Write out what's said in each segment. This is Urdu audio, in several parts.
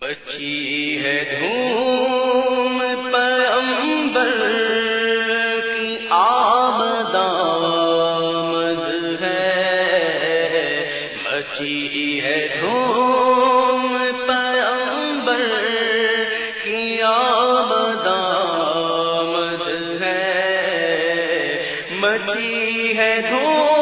بچی ہے دھوم پیمبر کی آمد آمد ہے۔ بچی ہے دھوم پیمبر کی آمد آمد ہے۔ مچی ہے دھوم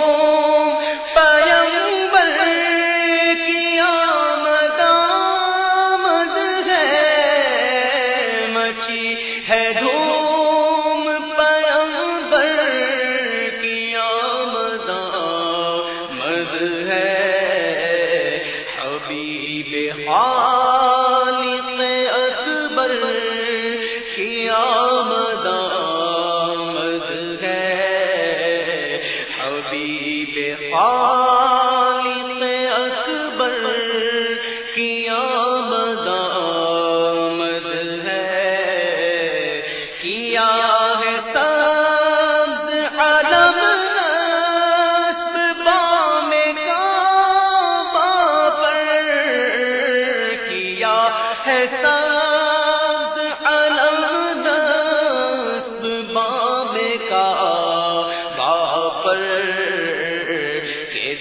ہے دھوم پیمبر کی آمد آمد ہے حبیب خالق اکبر کی آمد آمد ہے حبیب خالق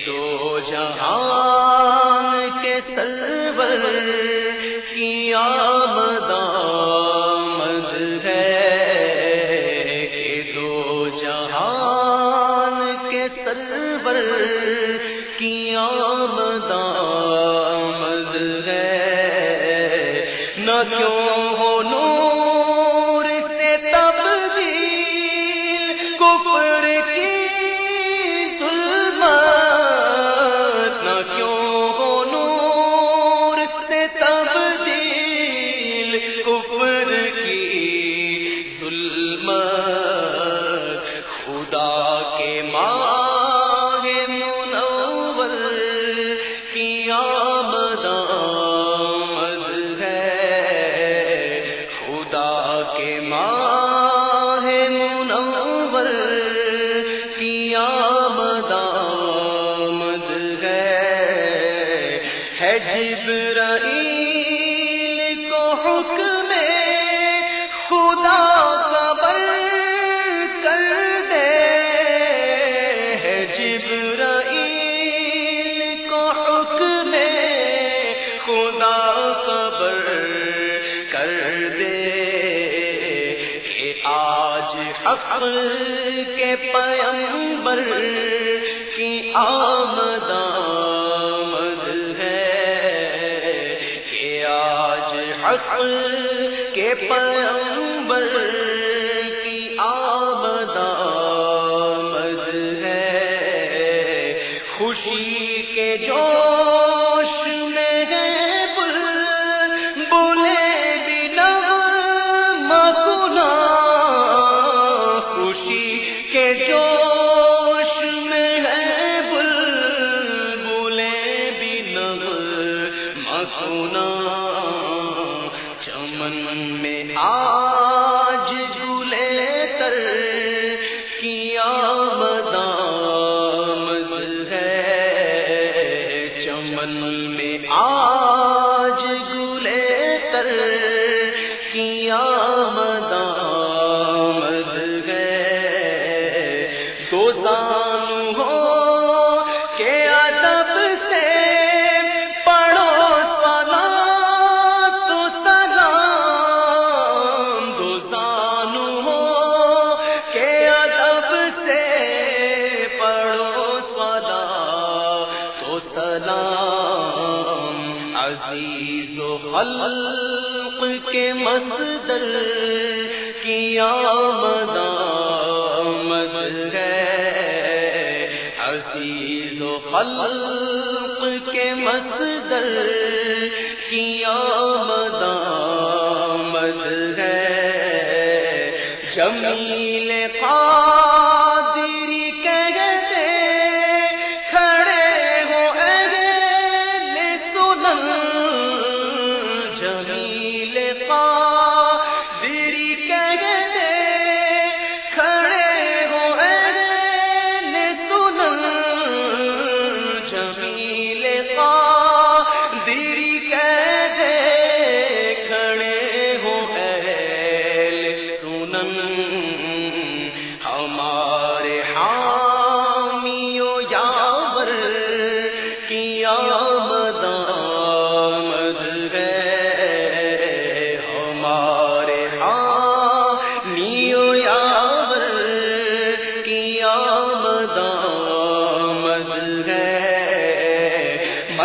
دو جہان کے سرور کی آمد ہے کہ دو جہان کے سرور کی آمد ہے نہ کیوں ہو آج حق کے پیمبر کی آمد آمد ہے کہ آج حق کے پیمبر کی آمد آمد ہے، خوشی کے جوش چمن میں آج جھولے تر کی آمد ہے۔ چمن میں آج جھولے تر کی آمد ہے۔ دو دانو عزیز و خلق کے مصدر کی آمد آمد ہے۔ عزیز و خلق کے مصدر کی آمد آمد